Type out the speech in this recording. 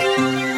Música